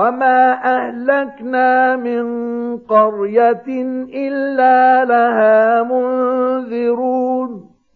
وما أهلكنا من قرية إلا لها منذر